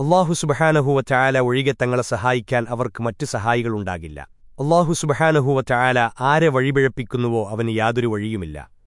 അള്ളാഹു സുബഹാനഹുവ ചായാല ഒഴികെ തങ്ങളെ സഹായിക്കാൻ അവർക്ക് മറ്റു സഹായികളുണ്ടാകില്ല അള്ളാഹു സുബഹാനഹുവ ചായാല ആരെ വഴിപിഴപ്പിക്കുന്നുവോ അവന് യാതൊരു വഴിയുമില്ല.